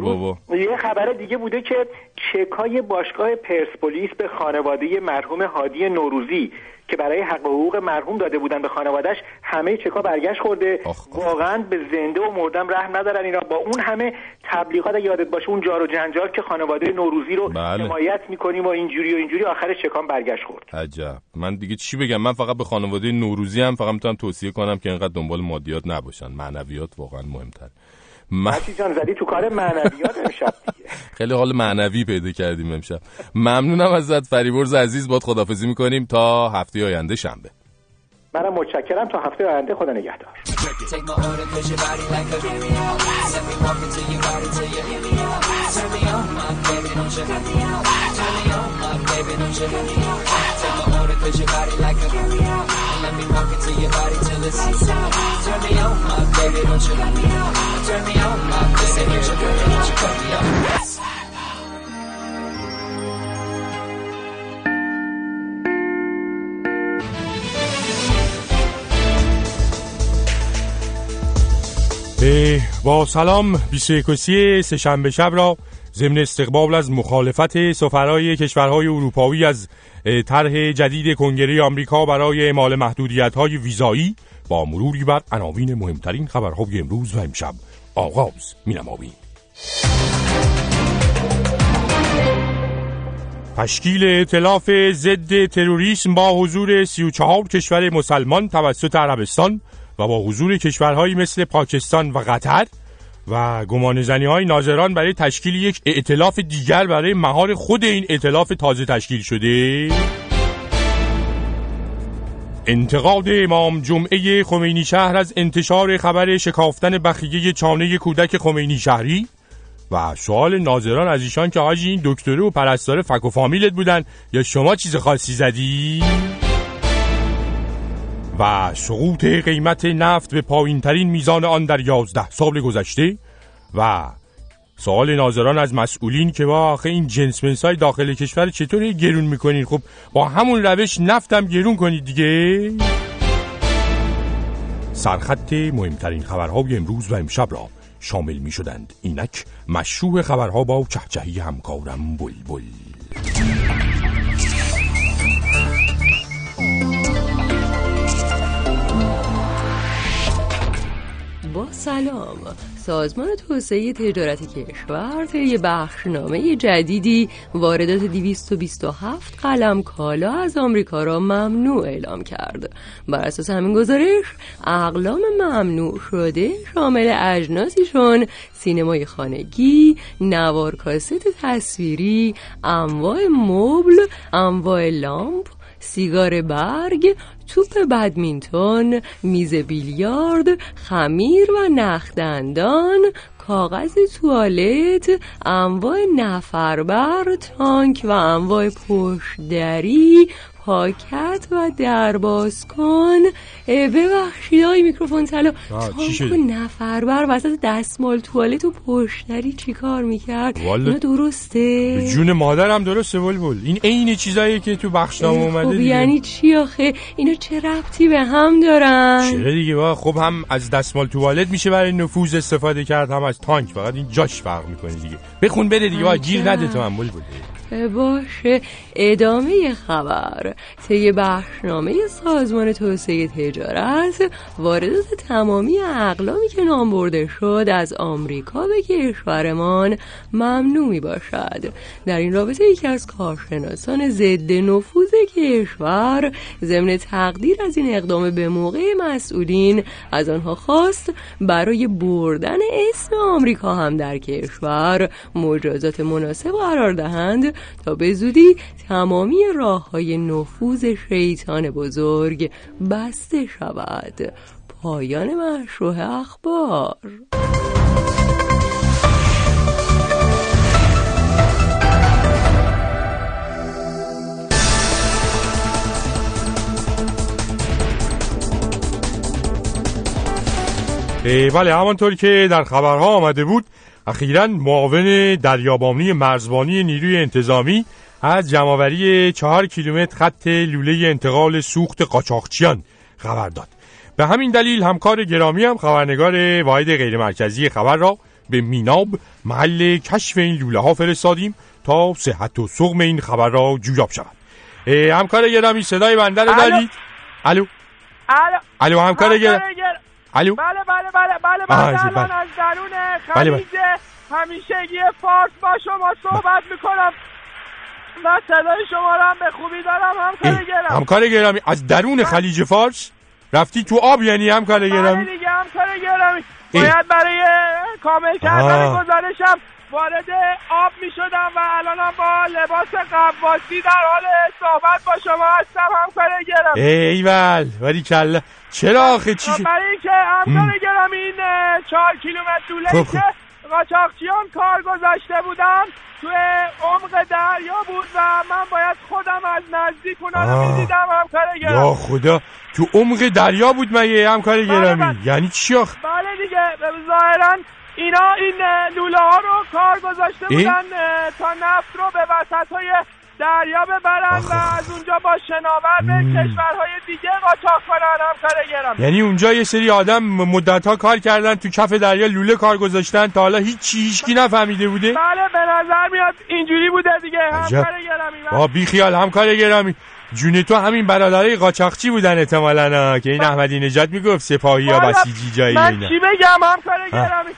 بابا. یه خبر دیگه بوده که چکای باشگاه پرسپولیس به خانواده مرحوم هادی نوروزی که برای حق و حقوق مرحوم داده بودن به خانوادهش همه چکا برگشت خورده. واقعا به زنده و مردم رحم ندارن اینا. با اون همه تبلیغات یادت باشه اون جار و جنجال که خانواده نوروزی رو بله. حمایت می‌کنیم و اینجوری و اینجوری آخرش چکان برگشت خورد. عجب. من دیگه چی بگم؟ من فقط به خانواده نوروزی هم فقط می‌تونم توصیه کنم که اینقدر دنبال مادیات نباشن. معنویات واقعا مهمتر. من... جان زدی تو کار معنویات امشب خیلی حال معنوی پیدا کردیم امشب. ممنونم ازت فریبرز عزیز باد خدافزی می‌کنیم تا هفته آینده شنبه. منم متشکرم تا هفته آینده خدا نگهدار با سلام 21 سه شنبه شب را ضمن استقبال از مخالفت سفرای کشورهای اروپایی از طرح جدید کنگره آمریکا برای اعمال محدودیت های ویزایی با مروری بر عناوین مهمترین خبرهای امروز و امشب. آغاز مینماییم. تشکیل اطلاف ضد تروریسم با حضور 34 کشور مسلمان توسط عربستان و با حضور کشورهایی مثل پاکستان و قطر و گمانزنی های ناظران برای تشکیل یک ائتلاف دیگر برای مهار خود این ائتلاف تازه تشکیل شده انتقاد امام جمعه خمینی شهر از انتشار خبر شکافتن بخیه چانه کودک خمینی شهری و سوال ناظران از ایشان که آجی این دکتره و پرستار فک و فامیلت بودن یا شما چیز خاصی زدی؟ و سقوط قیمت نفت به پایین ترین میزان آن در یازده سال گذشته و سوال ناظران از مسئولین که با آخه این جنس های داخل کشور چطور گرون می‌کنین خب با همون روش نفتم گرون کنید دیگه. سرخط مهمترین خبرهای امروز و امشب را شامل می شدند اینک مشروع خبرها با چهچهی همکارم بل سلام. سازمان توسعه تجارت کشور طی بخشنامه جدیدی واردات 227 قلم کالا از آمریکا را ممنوع اعلام کرد. بر اساس همین گزارش اقلام ممنوع شده شامل اجناسی چون سینمای خانگی نوار کاست تصویری انواع مبل انواع لامپ سیگار برگ توپ بدمینتون میز بیلیارد خمیر و نخدندان کاغذ توالت انواع نفربر تانک و انواع پشتدری پاکت و درباز کن. ببخشید های میکروفون تانک و نفر بر وسط دستمال توالت و پشتری چی کار می‌کرد؟ اینا درسته؟ جون مادرم درسته بول این عین چیزایی که تو بخشنامه اومده خب یعنی چی آخه؟ اینا چه ربطی به هم دارن؟ چرا دیگه خب هم از دستمال توالت میشه برای نفوذ استفاده کرد هم از تانک. فقط این جاش فرق می‌کنه دیگه. بخون بده دیگه گیر نده تو من بول باشه. ادامه خبر. طی بخشنامه سازمان توسعه تجارت واردات تمامی اقلامی که نام برده شد از آمریکا به کشورمان ممنوع می باشد در این رابطه یکی از کارشناسان ضد نفوذ کشور ضمن تقدیر از این اقدام به موقع مسئولین از آنها خواست برای بردن اسم آمریکا هم در کشور مجازات مناسب قرار دهند تا به زودی تمامی راه های نفوذ شیطان بزرگ بسته شود. پایان مشروع اخبار. بله همانطور که در خبرها آمده بود اخیرا معاون دریابانی مرزبانی نیروی انتظامی از جمعوری چهار کیلومتر خط لوله انتقال سوخت قاچاقچیان خبر داد. به همین دلیل همکار گرامی هم خبرنگار واحد غیرمرکزی خبر را به میناب محل کشف این لوله ها فرستادیم تا صحت و سقم این خبر را جویاب شود. همکار گرامی صدای بنده رو دارید؟ الو. الو. الو همکار گرامی الو؟ بله بله بله بله بله الان از درون خلیج بله. بله. همیشگی فارس با شما صحبت می‌کنم. و صدای شما رو هم به خوبی دارم همکار گرامی. همکار گرامی. از درون خلیج فارس؟ رفتی تو آب یعنی همکار گرامی؟ بله دیگه همکار گرامی. باید برای کامل کردن گزارشم وارد آب می شدم و الانم با لباس قواسی در حال صحبت با شما هستم همکار گرم ایول ولی کلا چرا آخه چی برای اینکه همکار گرم این چهار کیلومتر دوله خب، خب. که قاچاقچیان کار گذاشته بودن توی عمق دریا بود و من باید خودم از نزدیک اونا رو می‌دیدم همکار گرم. یا خدا. تو عمق دریا بود مگه همکار بله، گرامی؟ بله. یعنی چی آخ بله دیگه ظاهرا اینا این لوله ها رو کار گذاشته بودن تا نفت رو به وسط های دریا ببرن و از اونجا با شناور به کشورهای دیگه قاچاق کنن همکار گرم یعنی اونجا یه سری آدم مدت ها کار کردن تو کف دریا لوله کار گذاشتن تا حالا هیچ هیچکی نفهمیده بوده. بله به نظر میاد اینجوری بوده دیگه. همکار گرامی با بی خیال همکار گرامی. جون تو همین برادرای قاچاقچی بودن احتمالاً که این احمدی نجات می‌گفت سپاهی یا بسیجی جایی من چی بگم همکار گرامی؟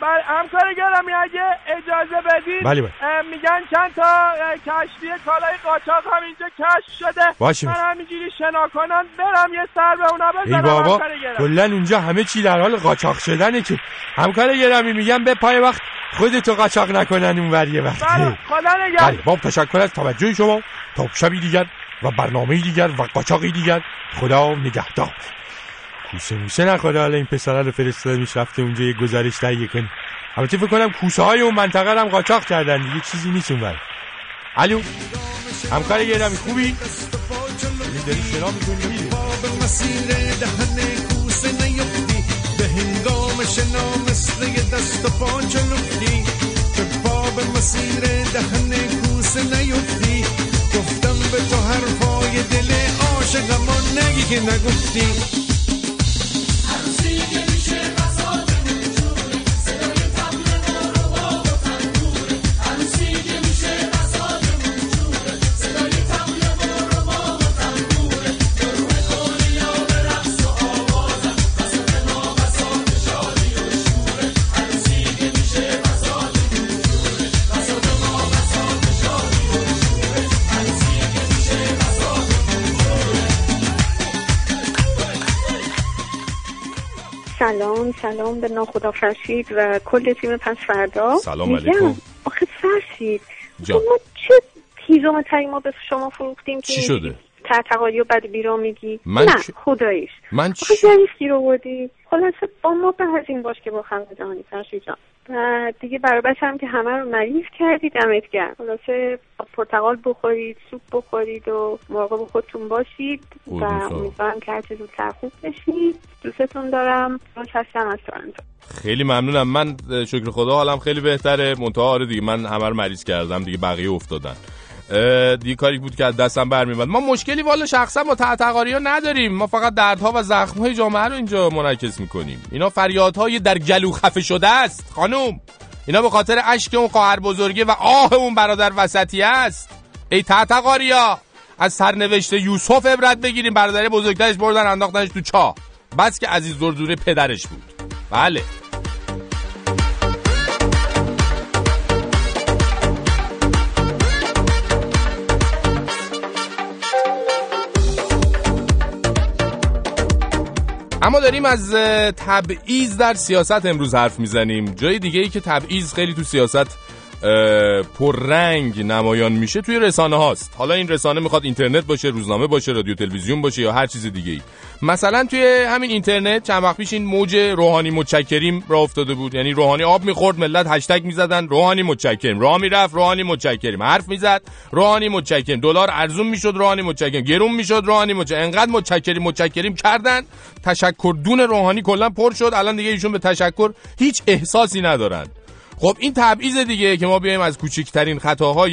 بله همکار گرامی اگه اجازه بدید بله بله. میگن چند تا کشتی کالای قاچاق هم اینجا کشف شده. باشه. من همینجوری شنا کنن برم یه سر به اونا بزنم ای بابا کلا اونجا همه چی در حال قاچاق شدنه که. همکار گرامی میگن به پای وقت خودتو قاچاق نکنن اون وریه وقت. بله خدا نگهدار. بله باب تشکر از توجه شما. تا شبی دیگر و برنامه دیگر و قاچاقی دیگر. خدا نگهدار. کوسه. موسه نخواد حالا این پسره رو فرستاده میش رفته اونجا یه گزارش تهیه کنی البته فکر کنم کوسه های اون منطقه هم قاچاق کردن دیگه چیزی نیست اون بر الو همکار گرمی خوبی؟ این داری شنا می‌کنی به مسیر دهن کوسه نیفتی به هنگام شنا مثل یه دست پا پا به مسیر دهن کوسه نیفتی گفتم به تو حرفای دل عاشقم نگی که نگفتی. ناخدا فرشید و کل تیم پس فردا. سلام علیکم. آخه فرشید. ما چه هیزم تایی ما به شما فروختیم چی شده؟ تقالی و بعد بیرا میگی؟ من نه چ... خداییش. من چی؟ رو بودی خلاصه با ما این باش که با خلق جهانی فرشید جان. و دیگه برای هم که همه رو مریض کردید دمت گرم. خلاصه پرتقال بخورید سوپ بخورید و مراقب خودتون باشید و امیدوارم که هرچه زودتر خوب بشید. دوستتون دارم. هستم از تورنتو. خیلی ممنونم. من شکر خدا حالم خیلی بهتره. منتها آره دیگه من همه رو مریض کردم. دیگه بقیه افتادن. دیگه کاری بود که از دستم برمیومد ما مشکلی والا شخصا با تعتقاری ها نداریم. ما فقط دردها و زخمهای جامعه رو اینجا منعکس می‌کنیم. اینا فریادهای در گلو خفه شده است خانوم. اینا به خاطر اشک اون خواهر بزرگه و آه اون برادر وسطی است. ای ها از سرنوشت یوسف عبرت بگیریم. برادر بزرگترش بردن انداختنش تو چاه. بس که عزیز زردوره پدرش بود. بله. اما داریم از تبعیض در سیاست امروز حرف می‌زنیم. جای دیگه ای که تبعیض خیلی تو سیاست پررنگ نمایان میشه توی رسانه هاست. حالا این رسانه می‌خواد اینترنت باشه روزنامه باشه رادیو تلویزیون باشه یا هر چیز دیگه ای مثلا توی همین اینترنت چند وقت پیش این موج روحانی متشکریم را افتاده بود. یعنی روحانی آب می‌خورد ملت هشتگ می‌زدن روحانی متشکریم. راه می‌رفت روحانی متشکریم. حرف می‌زد روحانی متشکریم. دلار ارزون می‌شد روحانی متشکریم. گرون می‌شد روحانی متشکریم انقدر متشکریم متشکریم کردن تشکر دون روحانی کلا پر شد. الان دیگه ایشون به تشکر هیچ احساسی ندارن. خب این تبعیض دیگه که ما بیایم از کوچکترین خطاهای.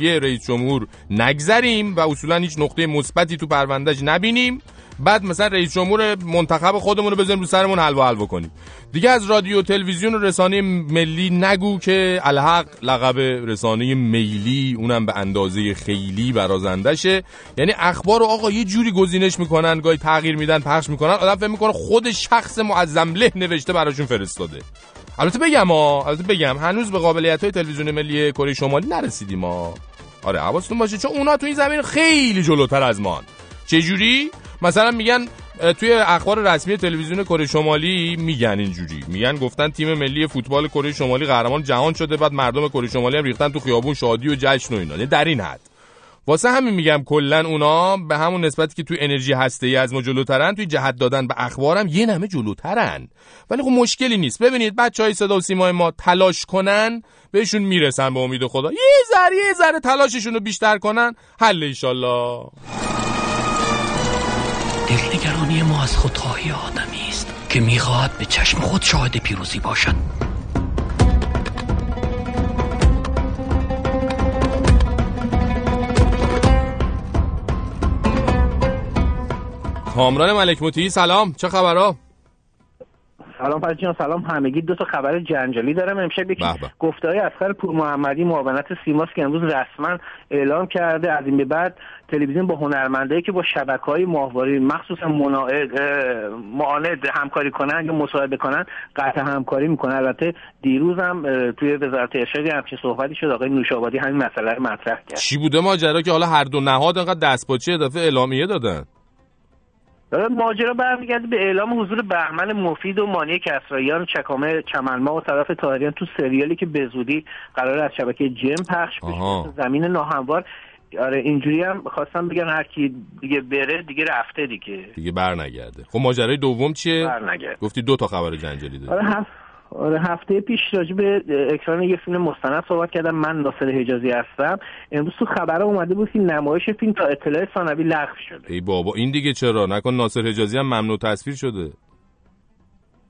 یه رئیس جمهور نگذریم و اصولا هیچ نقطه مثبتی تو پروندهش نبینیم. بعد مثلا رئیس جمهور منتخب خودمون رو بزنیم رو سرمون حلوا حلوا کنیم. دیگه از رادیو تلویزیون و رسانه ملی نگو که الحق لقب رسانه میلی اونم به اندازه خیلی برازندشه. یعنی اخبار رو آقا یه جوری گزینش می‌کنن گاهی تغییر میدن پخش می‌کنن. آدم فکر می‌کنه خود شخص معظم له نوشته براشون فرستاده. البته بگم ها البته بگم هنوز به قابلیت های تلویزیون ملی کره شمالی نرسیدیم ما آره حواستون باشه چون اونا تو این زمین خیلی جلوتر از ما چه جوری مثلا میگن توی اخبار رسمی تلویزیون کره شمالی میگن اینجوری. میگن گفتن تیم ملی فوتبال کره شمالی قهرمان جهان شده بعد مردم کره شمالی هم ریختن تو خیابون شادی و جشن و اینا. یعنی در این حد. واسه همین میگم کلا اونا به همون نسبتی که توی انرژی هسته ای از ما جلوترن توی جهت دادن به اخبارم یه نمه جلوترن. ولی خب مشکلی نیست. ببینید بچه های صدا و سیمای ما تلاش کنن بهشون می‌رسن به امید خدا. یه ذره یه ذره تلاششون رو بیشتر کنن حل ایشالله دلنگرانی ما از خودخواهی آدمی است که می‌خواهد به چشم خود شاهد پیروزی باشد. کامران ملک مطیعی سلام چه خبرها؟ سلام فرج جان سلام همگی. دو تا خبر جنجالی دارم. امشب یکی گفته های اسخر پور محمدی معاونت سیماس که امروز رسما اعلام کرده. از این به بعد تلویزیون با هنرمندایی که با شبکه های ماهواره مخصوصا معاند همکاری کنن یا مصاحبه کنن قطع همکاری می‌کنه. البته دیروز هم توی وزارت ارشاد همچین صحبتی شد. آقای نوشابادی همین مسئله رو مطرح کرد. چی بوده ماجرا که حالا هر دو نهاد انقدر دستپاچه اضافه اعلامیه دادن؟ ماجرا برمیگرده به اعلام حضور بهمن مفید و مانی کسراییان چکامه چمنما و طرف تاهریان تو سریالی که به زودی قرار از شبکه جم پخش بشه. زمین ناهموار. آره اینجوری هم خواستم بگم هر کی دیگه بره دیگه رفته دیگه. دیگه برنگرده. خب ماجرای دوم چیه؟ برنگرده گفتی دو تا خبر جنجالی داره آره آره هفته پیش راجع به اکران یه فیلم مستند صحبت کردم. من ناصر حجازی هستم. امروز تو خبر اومده بود که نمایش فیلم تا اطلاع ثانوی لغو شده. ای بابا این دیگه چرا؟ نکن ناصر حجازی هم ممنوع تصویر شده.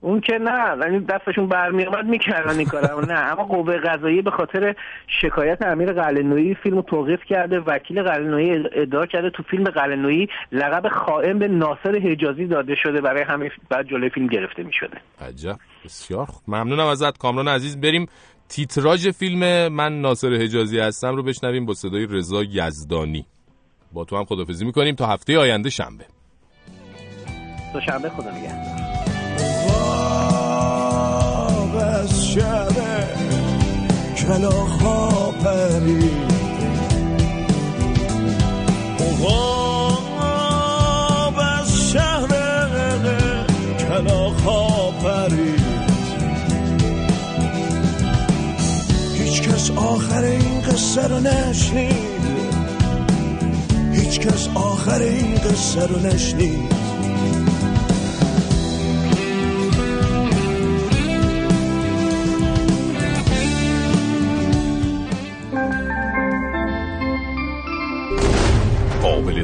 اون که نه یعنی دستشون برمی آمد می‌کردن این کارو نه اما قوه قضاییه به خاطر شکایت امیر قلنویی فیلم توقیف کرده وکیل قلنویی ادعا کرده تو فیلم قلنویی لقب خائن به ناصر حجازی داده شده برای همین بعد جلوی فیلم گرفته می‌شده. عجب. بسیار خوب. ممنونم ازت کامران عزیز. بریم تیتراژ فیلم من ناصر حجازی هستم رو بشنویم با صدای رضا یزدانی. با تو هم خدافزی می‌کنیم. تا هفته آینده شنبه. تا شنبه خدا نگهدار. از شب کلاخا پرید غاب از شهر کلاخا پرید هیچ کس آخر این قصه رو نشنید. هیچ کس آخر این قصه رو نشنید.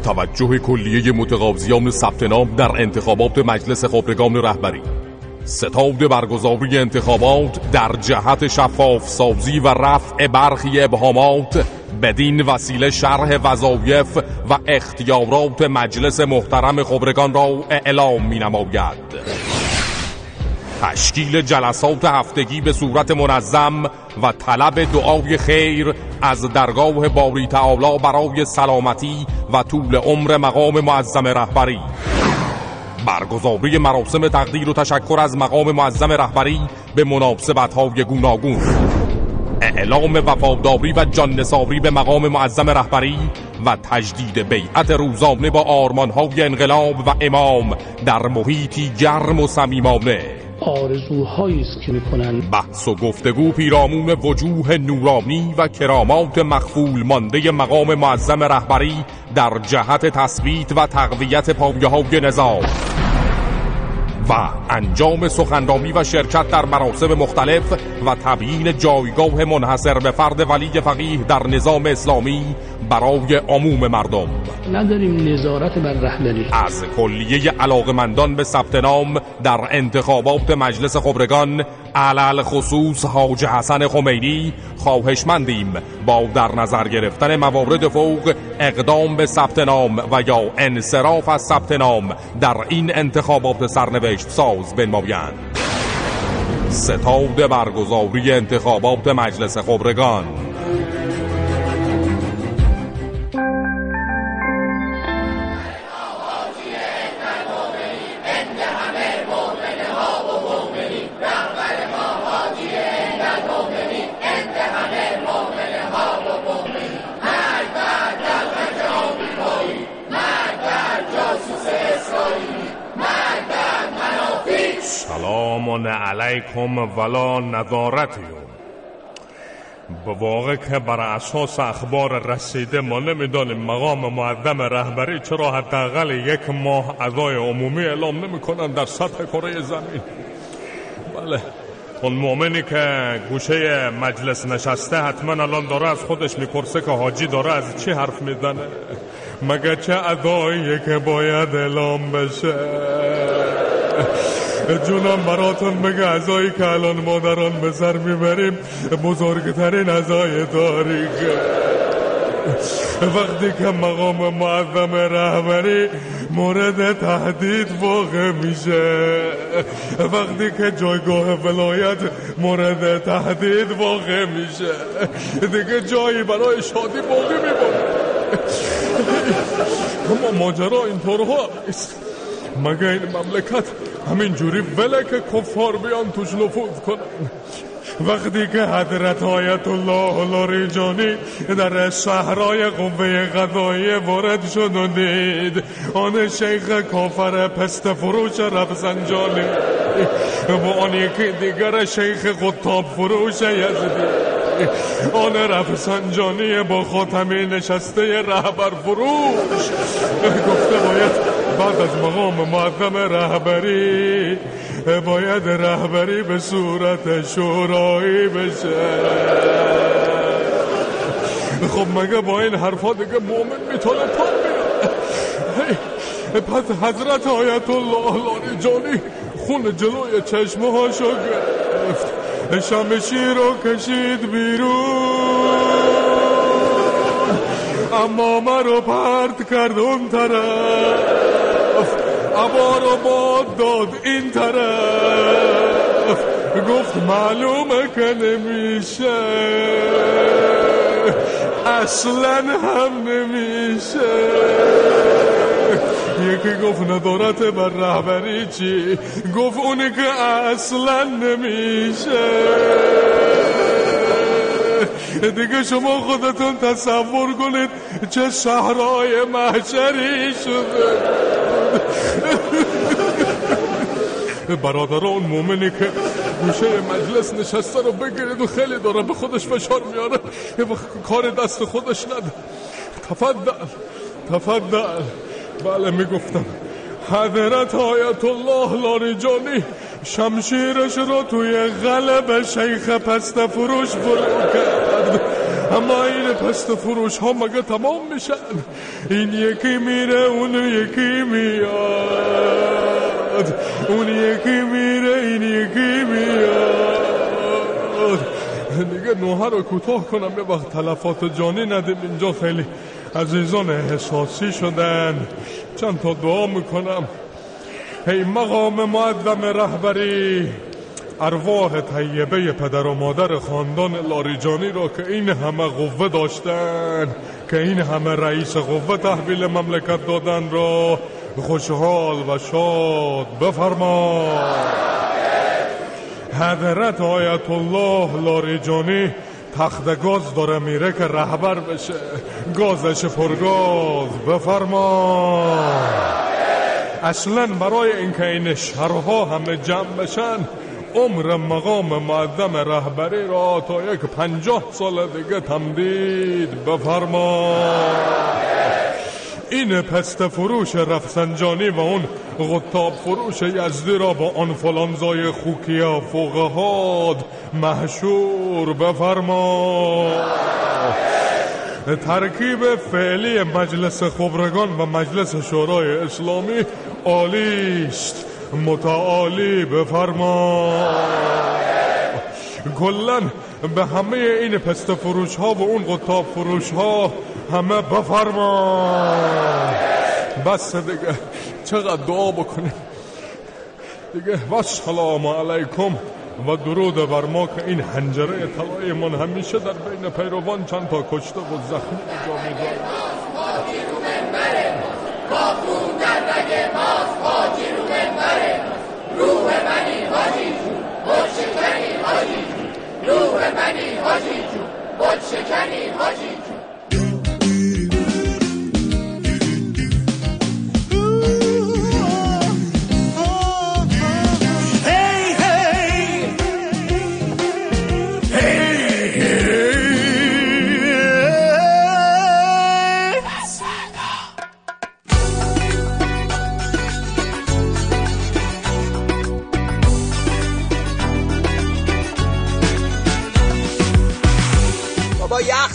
توجه کلیه متقاضیان ثبت نام در انتخابات مجلس خبرگان رهبری. ستاد برگزاری انتخابات در جهت شفاف سازی و رفع برخی ابهامات بدین وسیله شرح وظایف و اختیارات مجلس محترم خبرگان را اعلام می نماید تشکیل جلسات هفتگی به صورت منظم و طلب دعای خیر از درگاه باری تعالی برای سلامتی و طول عمر مقام معظم رهبری. برگزاری مراسم تقدیر و تشکر از مقام معظم رهبری به مناسبت های گوناگون. اعلام وفاداری و جان به مقام معظم رهبری و تجدید بیعت روزانه با آرمانهای انقلاب و امام در محیطی گرم و صمیمانه. آرزوهایی است که می‌کنن بحث و گفتگو پیرامون وجوه نورانی و کرامات مخفول مانده مقام معظم رهبری در جهت تثبیت و تقویت پایه های نظام. و انجام سخنرانی و شرکت در مراسم مختلف و تبیین جایگاه منحصر به فرد ولی فقیه در نظام اسلامی برای عموم مردم. نداریم نظارت بر رهبری. از کلیه علاقمندان به ثبت نام در انتخابات مجلس خبرگان علل خصوص حاج حسن خمینی خواهشمندیم با در نظر گرفتن موارد فوق اقدام به ثبت نام و یا انصراف از ثبت نام در این انتخابات سرنوشت ساز بنمایند. ستاد برگزاری انتخابات مجلس خبرگان. علیکم ولا نظارتیون به واقع که بر اساس اخبار رسیده ما نمی‌دانیم مقام معظم رهبری چرا حداقل یک ماه ادای عمومی اعلام نمی‌کنن در سطح کره زمین. بله اون مؤمنی که گوشه مجلس نشسته حتما الان داره از خودش می‌پرسه که حاجی داره از چی حرف می‌زنه؟ مگه چه ادایی که باید اعلام بشه؟ جونم براتون بگه ازایی که الان مادران به سر می‌بریم. بزرگترین ازای تاریخه وقتی که مقام معظم رهبری مورد تهدید واقع میشه. وقتی که جایگاه ولایت مورد تهدید واقع میشه. دیگه جایی برای شادی باقی میمونه. اما ماجرا اینطور نیست مگه این مملکت همین جوری وله که کفار بیان توش نفوذ کنن. وقتی که حضرت آیت الله لاریجانی در شهرهای قوه غذایی وارد شد و دید آن شیخ کافر پست فروش رفزنجانی و آن یکی دیگر شیخ قطاب فروش یزدی. آن رفسنجانی با خاتمی نشسته رهبر فروش. گفته باید بعد از مقام معظم رهبری باید رهبری به صورت شورایی بشه. خب مگه با این حرفا دیگه مومن می‌تونه پا پس حضرت آیت الله لاری جانی خون جلوی چشمه هاشو گرفت شمشیر رو کشید بیرون. اما رو پرت کرد اون طرف. عبا رو باد داد این طرف. گفت معلومه که نمیشه. اصلا هم نمیشه. یکی گفت ندارت بر رهبری چی؟ گفت اونی که اصلا نمیشه. دیگه شما خودتون تصور کنید چه شهرهای محشری شده. برادران مومنی که گوشه مجلس نشسته رو بگیرید و خیلی داره به خودش فشار میاره. کار دست خودش نده. تفضل. تفضل. بله می‌گفتم. حضرت آیت الله لاریجانی شمشیرش رو توی غلب شیخ پست فروش فرو کرد. اما این پست فروش ها مگه تمام میشن این یکی میره اون یکی میاد. اون یکی میره این یکی میاد. دیگه نوها رو کوتاه کنم یه وقت تلفات جانی ندیم اینجا خیلی عزیزان احساسی شدن. چند تا دعا می‌کنم. ای مقام معظم رهبری ارواح طیبه پدر و مادر خاندان لاریجانی را که این همه قوه داشتن که این همه رئیس قوه تحویل مملکت دادن را خوشحال و شاد بفرما حضرت آیت الله لاریجانی تخت گاز داره میره که رهبر بشه. گازش پرگاز بفرما اصلا برای اینکه این شهرها همه جمع بشن عمر مقام معظم رهبری را تا یک پنجاه سال دیگه تمدید بفرما. این پست فروش رفسنجانی و اون غطاب فروش یزدی را با آنفلانزای خوکیا فوقهاد محشور بفرما. ترکیب فعلی مجلس خبرگان و مجلس شورای اسلامی عالیست متعالی بفرما. کلا به همه این پست فروش ها و اون قطاب فروش ها همه بفرما. بس دیگه چقدر دعا بکنیم. دیگه و سلام علیکم و درود بر ما که این هنجره طلای من همیشه در بین پیروان چند تا کشته و زخمی جا می‌ذاره با خون در رگ ماست حاجی رو منبره روح منی حاجی جون بود شکنی حاجی روح منی حاجی جون بود شکنی حاجی جون.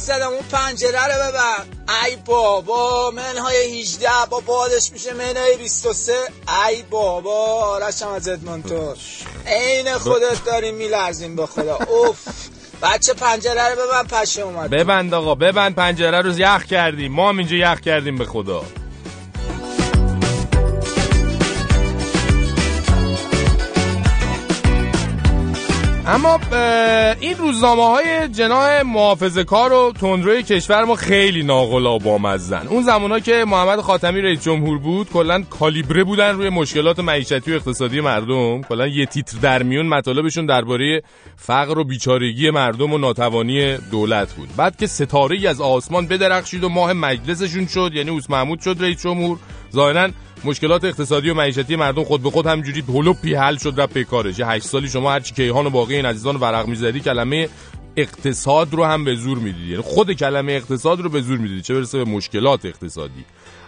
زدم اون پنجره رو ببر. ای بابا منهای 18 با بادش میشه منهای 23 ای بابا آرشم از ادمانتور. عین خودت داریم میلرزیم به خدا. اوف. بچه پنجره رو ببند پشه اومد. ببند آقا ببند پنجره رو یخ کردیم. ما هم اینجا یخ کردیم به خدا. اما این روزنامه های جناه محافظه کار و تندروی کشور ما خیلی ناقلا و بامزن اون زمان که محمد خاتمی رئیس جمهور بود کلا کالیبره بودن روی مشکلات معیشتی و اقتصادی مردم. کلا یه تیتر در میون مطالبشون درباره فقر و بیچارگی مردم و ناتوانی دولت بود. بعد که ستاره ای از آسمان بدرخشید و ماه مجلسشون شد یعنی اوس محمود شد رئیس جمهور. ظاهرا مشکلات اقتصادی و معیشتی مردم خود به خود همجوری هلوپی حل شد رفت پیکارش یه هشت سالی شما هرچی کیهان و باقی این عزیزان ورق می‌زدی کلمه اقتصاد رو هم به زور می‌دیدی. یعنی خود کلمه اقتصاد رو به زور می‌دیدی. چه برسه به مشکلات اقتصادی.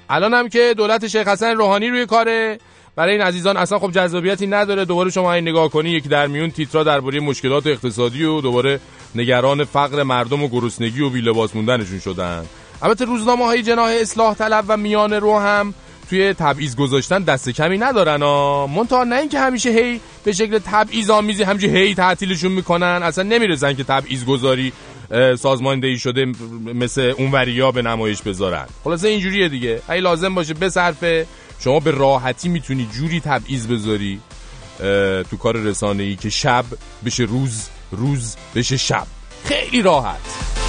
الان هم که دولت شیخ حسن روحانی روی کاره. برای این عزیزان اصلا خب جذابیتی نداره. دوباره شما این نگاه کنی یک در میون تیترا درباره مشکلات اقتصادی و دوباره نگران فقر مردم و گرسنگی و بی لباس موندنشون شدن. البته روزنامه های جناح اصلاح طلب و میان رو هم توی تبعیض گذاشتن دست کمی ندارن ها منتها نه اینکه همیشه هی به شکل تبعیض آمیزی همینجوری هی تعطیلشون می‌کنن اصلا نمی‌رسن که تبعیض گذاری سازماندهی شده مثل اون وریا به نمایش بذارن. خلاصه اینجوریه دیگه. اگه لازم باشه بصرفه شما به راحتی می‌تونی جوری تبعیض بذاری تو کار رسانه ای که شب بشه روز روز بشه شب. خیلی راحت.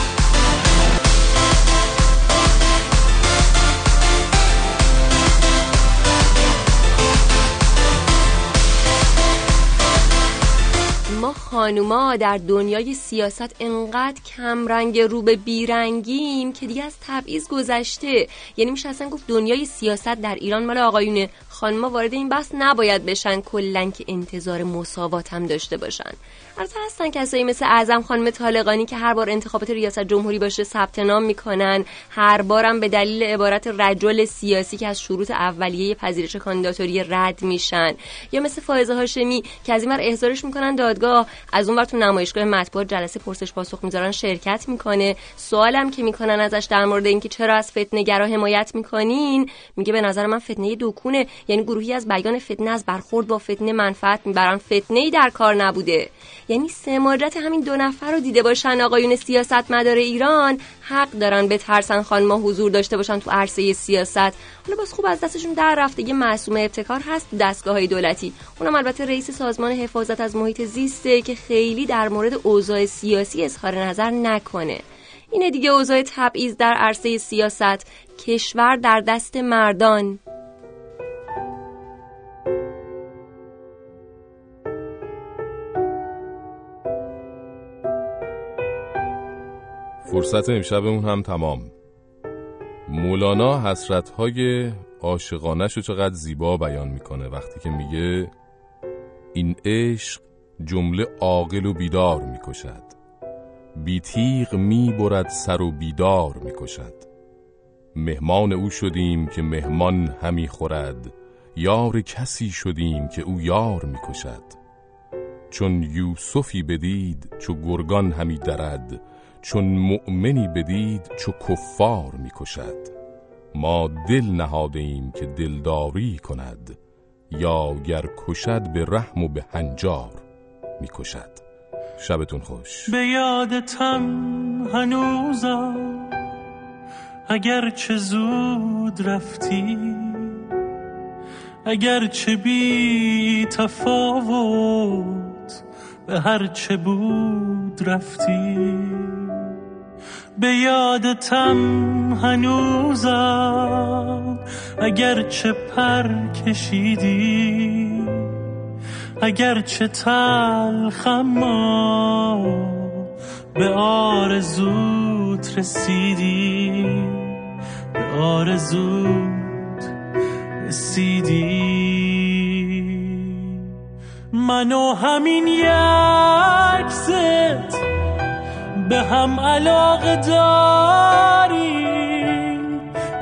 خانوما در دنیای سیاست انقدر کمرنگ رو به بیرنگیم که دیگه از تبعیض گذشته. یعنی میشه اصلا گفت دنیای سیاست در ایران مال آقایونه خانما وارد این بحث نباید بشن کلا که انتظار مساوات هم داشته باشن. البته هستن کسایی مثل اعظم خانم طالقانی که هر بار انتخابات ریاست جمهوری باشه ثبت نام می‌کنن هر بارم به دلیل عبارت رجل سیاسی که از شروط اولیه پذیرش کاندیداتوری رد میشن. یا مثل فائزه هاشمی که از این احضارش می‌کنن دادگاه از اون ور تو نمایشگاه مطبوعات جلسه پرسش پاسخ می‌ذارن شرکت می‌کنه. سوالم که می‌کنن ازش در مورد اینکه چرا از فتنه گرا حمایت می‌کنین میگه به نظر من فتنه دکونه. یعنی گروهی از بیان فتنه از برخورد با فتنه منفعت می‌برن. فتنه ای در کار نبوده. یعنی سماجت همین دو نفر رو دیده باشن آقایون سیاست مدار ایران. حق دارن به ترسن خانما حضور داشته باشن تو عرصه سیاست. حالا باز خوب از دستشون در رفته یه معصوم ابتکار هست دستگاه های دولتی. اونم البته رئیس سازمان حفاظت از محیط زیسته که خیلی در مورد اوضاع سیاسی اظهار نظر نکنه. اینه دیگه اوضاع تبعیض در عرصه سیاست. کشور در دست مردان. فرصت امشبمون هم تمام. مولانا حسرتهای عاشقانش رو چقدر زیبا بیان می‌کنه وقتی که میگه این عشق جمله عاقل و بیدار می‌کشد. بیتیغ می‌برد سر و بیدار می‌کشد. مهمان او شدیم که مهمان همی خورد. یار کسی شدیم که او یار می‌کشد. چون یوسفی بدید چو گرگان همی درد. چون مؤمنی بدید چو کفار می‌کشد. ما دل نهاده ایم که دلداری کند یا گر کشد به رحم و به هنجار می‌کشد. شبتون خوش. به یادتم هنوزم اگر چه زود رفتی اگر چه بی تفاوت به هر چه بود رفتی. به یادتم هنوزم. اگر چه پر کشیدی اگر چه تلخم به آرزوت رسیدی به آرزوت رسیدی. منو همین یک زد به هم علاقه داریم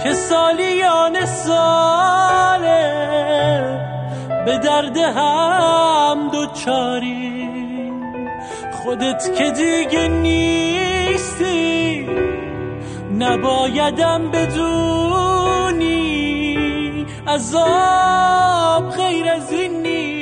که سالیان ساله به درد هم دوچاریم خودت که دیگه نیستی نبایدم بدونی عذاب غیر از این نیست.